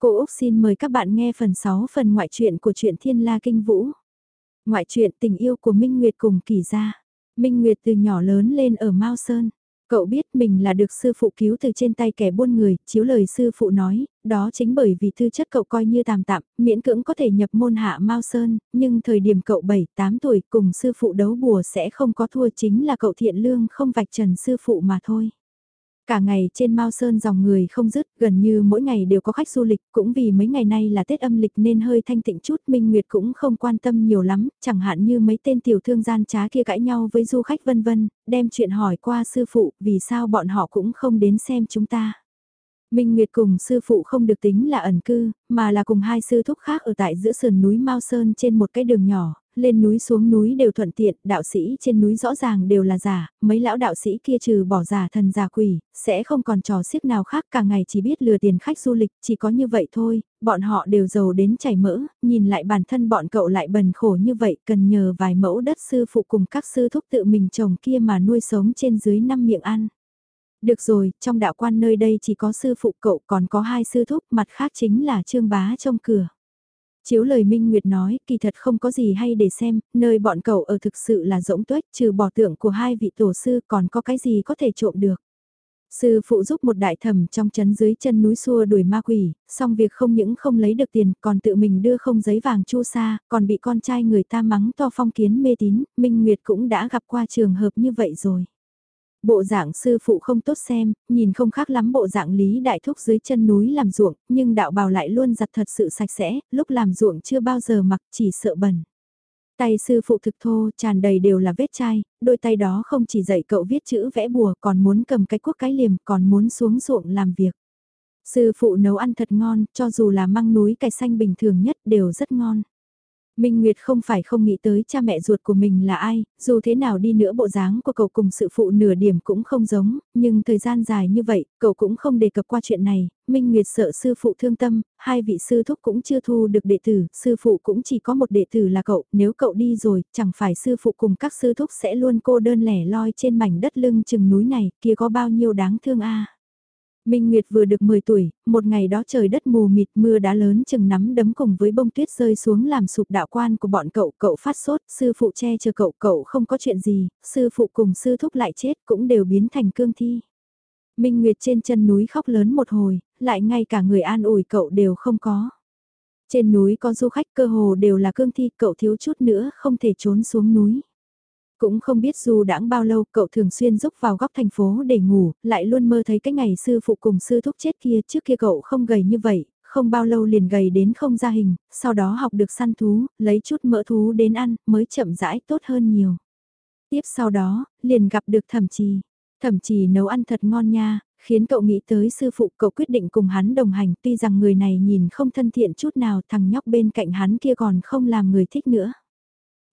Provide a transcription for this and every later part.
Cô Úc xin mời các bạn nghe phần 6 phần ngoại truyện của truyện Thiên La Kinh Vũ. Ngoại truyện tình yêu của Minh Nguyệt cùng Kỳ Gia. Minh Nguyệt từ nhỏ lớn lên ở Mao Sơn. Cậu biết mình là được sư phụ cứu từ trên tay kẻ buôn người, chiếu lời sư phụ nói, đó chính bởi vì thư chất cậu coi như tạm tạm, miễn cưỡng có thể nhập môn hạ Mao Sơn, nhưng thời điểm cậu 7-8 tuổi cùng sư phụ đấu bùa sẽ không có thua chính là cậu thiện lương không vạch trần sư phụ mà thôi. Cả ngày trên Mao Sơn dòng người không dứt, gần như mỗi ngày đều có khách du lịch, cũng vì mấy ngày nay là Tết âm lịch nên hơi thanh tịnh chút, Minh Nguyệt cũng không quan tâm nhiều lắm, chẳng hạn như mấy tên tiểu thương gian trá kia cãi nhau với du khách vân vân, đem chuyện hỏi qua sư phụ, vì sao bọn họ cũng không đến xem chúng ta. Minh Nguyệt cùng sư phụ không được tính là ẩn cư, mà là cùng hai sư thúc khác ở tại giữa sườn núi Mao Sơn trên một cái đường nhỏ, lên núi xuống núi đều thuận tiện, đạo sĩ trên núi rõ ràng đều là giả, mấy lão đạo sĩ kia trừ bỏ giả thần giả quỷ, sẽ không còn trò xiếc nào khác cả ngày chỉ biết lừa tiền khách du lịch, chỉ có như vậy thôi, bọn họ đều giàu đến chảy mỡ, nhìn lại bản thân bọn cậu lại bần khổ như vậy, cần nhờ vài mẫu đất sư phụ cùng các sư thúc tự mình trồng kia mà nuôi sống trên dưới năm miệng ăn. Được rồi, trong đạo quan nơi đây chỉ có sư phụ cậu còn có hai sư thúc, mặt khác chính là trương bá trong cửa. Chiếu lời Minh Nguyệt nói, kỳ thật không có gì hay để xem, nơi bọn cậu ở thực sự là rỗng tuếch, trừ bỏ tượng của hai vị tổ sư còn có cái gì có thể trộm được. Sư phụ giúp một đại thẩm trong chấn dưới chân núi xua đuổi ma quỷ, xong việc không những không lấy được tiền, còn tự mình đưa không giấy vàng chu sa, còn bị con trai người ta mắng to phong kiến mê tín, Minh Nguyệt cũng đã gặp qua trường hợp như vậy rồi. Bộ dạng sư phụ không tốt xem, nhìn không khác lắm bộ dạng lý đại thúc dưới chân núi làm ruộng, nhưng đạo bào lại luôn giặt thật sự sạch sẽ, lúc làm ruộng chưa bao giờ mặc chỉ sợ bẩn. Tay sư phụ thực thô, tràn đầy đều là vết chai, đôi tay đó không chỉ dạy cậu viết chữ vẽ bùa, còn muốn cầm cái cuốc cái liềm, còn muốn xuống ruộng làm việc. Sư phụ nấu ăn thật ngon, cho dù là măng núi cải xanh bình thường nhất đều rất ngon. Minh Nguyệt không phải không nghĩ tới cha mẹ ruột của mình là ai, dù thế nào đi nữa bộ dáng của cậu cùng sự phụ nửa điểm cũng không giống, nhưng thời gian dài như vậy, cậu cũng không đề cập qua chuyện này, Minh Nguyệt sợ sư phụ thương tâm, hai vị sư thúc cũng chưa thu được đệ tử, sư phụ cũng chỉ có một đệ tử là cậu, nếu cậu đi rồi, chẳng phải sư phụ cùng các sư thúc sẽ luôn cô đơn lẻ loi trên mảnh đất lưng chừng núi này, kia có bao nhiêu đáng thương a. Minh Nguyệt vừa được 10 tuổi, một ngày đó trời đất mù mịt mưa đá lớn chừng nắm đấm cùng với bông tuyết rơi xuống làm sụp đạo quan của bọn cậu, cậu phát sốt, sư phụ che chờ cậu, cậu không có chuyện gì, sư phụ cùng sư thúc lại chết cũng đều biến thành cương thi. Minh Nguyệt trên chân núi khóc lớn một hồi, lại ngay cả người an ủi cậu đều không có. Trên núi có du khách cơ hồ đều là cương thi, cậu thiếu chút nữa không thể trốn xuống núi. Cũng không biết dù đãng bao lâu cậu thường xuyên rúc vào góc thành phố để ngủ, lại luôn mơ thấy cái ngày sư phụ cùng sư thúc chết kia trước kia cậu không gầy như vậy, không bao lâu liền gầy đến không ra hình, sau đó học được săn thú, lấy chút mỡ thú đến ăn, mới chậm rãi tốt hơn nhiều. Tiếp sau đó, liền gặp được thẩm trì. Thẩm trì nấu ăn thật ngon nha, khiến cậu nghĩ tới sư phụ cậu quyết định cùng hắn đồng hành tuy rằng người này nhìn không thân thiện chút nào thằng nhóc bên cạnh hắn kia còn không làm người thích nữa.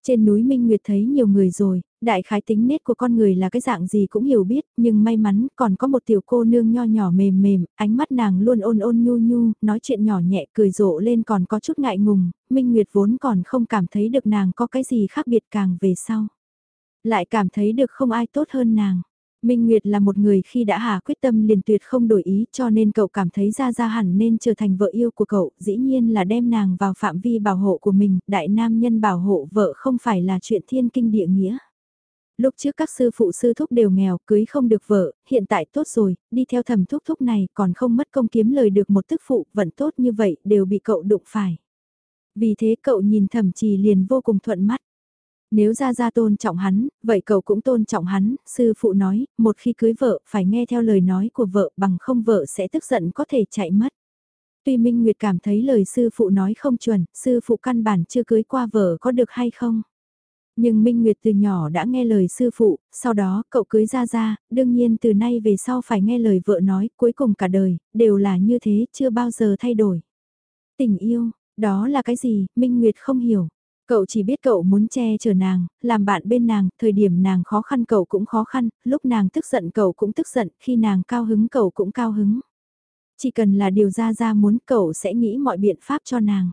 Trên núi Minh Nguyệt thấy nhiều người rồi, đại khái tính nết của con người là cái dạng gì cũng hiểu biết, nhưng may mắn còn có một tiểu cô nương nho nhỏ mềm mềm, ánh mắt nàng luôn ôn ôn nhu nhu, nói chuyện nhỏ nhẹ cười rộ lên còn có chút ngại ngùng, Minh Nguyệt vốn còn không cảm thấy được nàng có cái gì khác biệt càng về sau. Lại cảm thấy được không ai tốt hơn nàng. Minh Nguyệt là một người khi đã hạ quyết tâm liền tuyệt không đổi ý cho nên cậu cảm thấy ra ra hẳn nên trở thành vợ yêu của cậu, dĩ nhiên là đem nàng vào phạm vi bảo hộ của mình, đại nam nhân bảo hộ vợ không phải là chuyện thiên kinh địa nghĩa. Lúc trước các sư phụ sư thúc đều nghèo, cưới không được vợ, hiện tại tốt rồi, đi theo thầm thúc thúc này còn không mất công kiếm lời được một tức phụ, vẫn tốt như vậy, đều bị cậu đụng phải. Vì thế cậu nhìn thầm trì liền vô cùng thuận mắt. Nếu ra ra tôn trọng hắn, vậy cậu cũng tôn trọng hắn, sư phụ nói, một khi cưới vợ phải nghe theo lời nói của vợ bằng không vợ sẽ tức giận có thể chạy mất. Tuy Minh Nguyệt cảm thấy lời sư phụ nói không chuẩn, sư phụ căn bản chưa cưới qua vợ có được hay không. Nhưng Minh Nguyệt từ nhỏ đã nghe lời sư phụ, sau đó cậu cưới ra ra, đương nhiên từ nay về sau phải nghe lời vợ nói, cuối cùng cả đời, đều là như thế, chưa bao giờ thay đổi. Tình yêu, đó là cái gì, Minh Nguyệt không hiểu. Cậu chỉ biết cậu muốn che chở nàng, làm bạn bên nàng, thời điểm nàng khó khăn cậu cũng khó khăn, lúc nàng tức giận cậu cũng tức giận, khi nàng cao hứng cậu cũng cao hứng. Chỉ cần là điều Gia Gia muốn cậu sẽ nghĩ mọi biện pháp cho nàng.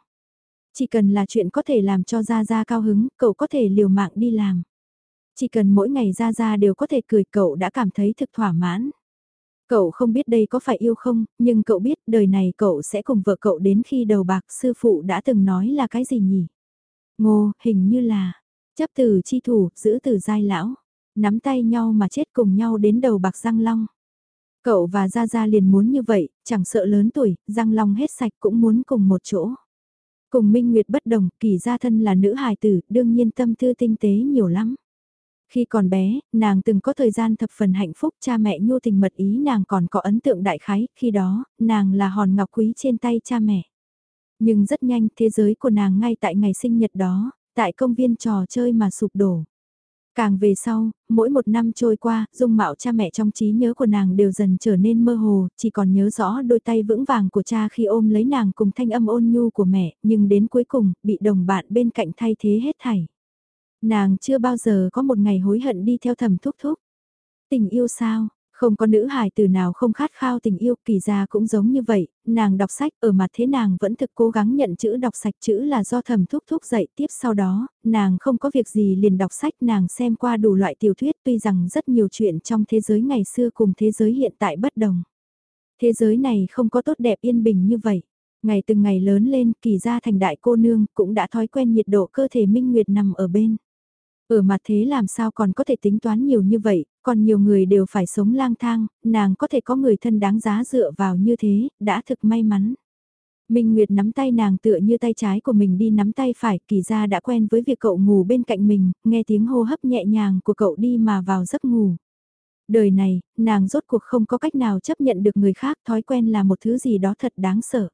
Chỉ cần là chuyện có thể làm cho Gia Gia cao hứng, cậu có thể liều mạng đi làm. Chỉ cần mỗi ngày Gia Gia đều có thể cười cậu đã cảm thấy thực thỏa mãn. Cậu không biết đây có phải yêu không, nhưng cậu biết đời này cậu sẽ cùng vợ cậu đến khi đầu bạc sư phụ đã từng nói là cái gì nhỉ? Ngô, hình như là, chấp từ chi thủ, giữ từ giai lão, nắm tay nhau mà chết cùng nhau đến đầu bạc răng long. Cậu và Gia Gia liền muốn như vậy, chẳng sợ lớn tuổi, răng long hết sạch cũng muốn cùng một chỗ. Cùng Minh Nguyệt bất đồng, kỳ gia thân là nữ hài tử, đương nhiên tâm tư tinh tế nhiều lắm. Khi còn bé, nàng từng có thời gian thập phần hạnh phúc cha mẹ nhu tình mật ý nàng còn có ấn tượng đại khái, khi đó, nàng là hòn ngọc quý trên tay cha mẹ. Nhưng rất nhanh thế giới của nàng ngay tại ngày sinh nhật đó, tại công viên trò chơi mà sụp đổ. Càng về sau, mỗi một năm trôi qua, dung mạo cha mẹ trong trí nhớ của nàng đều dần trở nên mơ hồ, chỉ còn nhớ rõ đôi tay vững vàng của cha khi ôm lấy nàng cùng thanh âm ôn nhu của mẹ, nhưng đến cuối cùng, bị đồng bạn bên cạnh thay thế hết thảy. Nàng chưa bao giờ có một ngày hối hận đi theo thầm thúc thúc. Tình yêu sao, không có nữ hài từ nào không khát khao tình yêu, kỳ ra cũng giống như vậy, nàng đọc sách ở mặt thế nàng vẫn thực cố gắng nhận chữ đọc sạch chữ là do thầm thúc thúc dạy tiếp sau đó, nàng không có việc gì liền đọc sách nàng xem qua đủ loại tiểu thuyết tuy rằng rất nhiều chuyện trong thế giới ngày xưa cùng thế giới hiện tại bất đồng. Thế giới này không có tốt đẹp yên bình như vậy. Ngày từng ngày lớn lên, kỳ ra thành đại cô nương, cũng đã thói quen nhiệt độ cơ thể minh nguyệt nằm ở bên. Ở mặt thế làm sao còn có thể tính toán nhiều như vậy, còn nhiều người đều phải sống lang thang, nàng có thể có người thân đáng giá dựa vào như thế, đã thực may mắn. Minh Nguyệt nắm tay nàng tựa như tay trái của mình đi nắm tay phải, kỳ ra đã quen với việc cậu ngủ bên cạnh mình, nghe tiếng hô hấp nhẹ nhàng của cậu đi mà vào giấc ngủ. Đời này, nàng rốt cuộc không có cách nào chấp nhận được người khác thói quen là một thứ gì đó thật đáng sợ.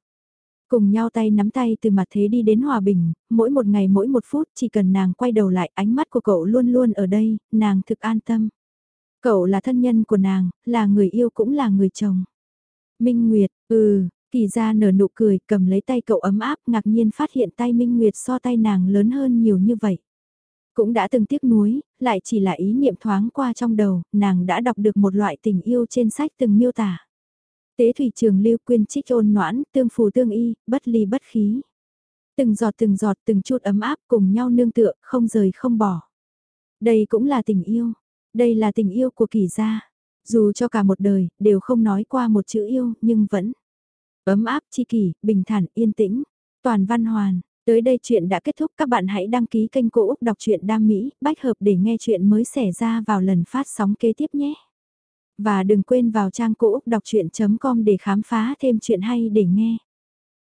Cùng nhau tay nắm tay từ mặt thế đi đến hòa bình, mỗi một ngày mỗi một phút chỉ cần nàng quay đầu lại ánh mắt của cậu luôn luôn ở đây, nàng thực an tâm. Cậu là thân nhân của nàng, là người yêu cũng là người chồng. Minh Nguyệt, ừ, kỳ ra nở nụ cười cầm lấy tay cậu ấm áp ngạc nhiên phát hiện tay Minh Nguyệt so tay nàng lớn hơn nhiều như vậy. Cũng đã từng tiếc nuối, lại chỉ là ý niệm thoáng qua trong đầu, nàng đã đọc được một loại tình yêu trên sách từng miêu tả. Tế thủy trường lưu quyên trích ôn noãn, tương phù tương y, bất ly bất khí. Từng giọt từng giọt từng chút ấm áp cùng nhau nương tựa, không rời không bỏ. Đây cũng là tình yêu. Đây là tình yêu của kỳ gia. Dù cho cả một đời, đều không nói qua một chữ yêu, nhưng vẫn ấm áp, chi kỷ, bình thản, yên tĩnh. Toàn văn hoàn. Tới đây chuyện đã kết thúc các bạn hãy đăng ký kênh Cô Úc Đọc truyện Đam Mỹ, bách hợp để nghe chuyện mới xảy ra vào lần phát sóng kế tiếp nhé. Và đừng quên vào trang Cô Úc Đọc Chuyện.com để khám phá thêm chuyện hay để nghe.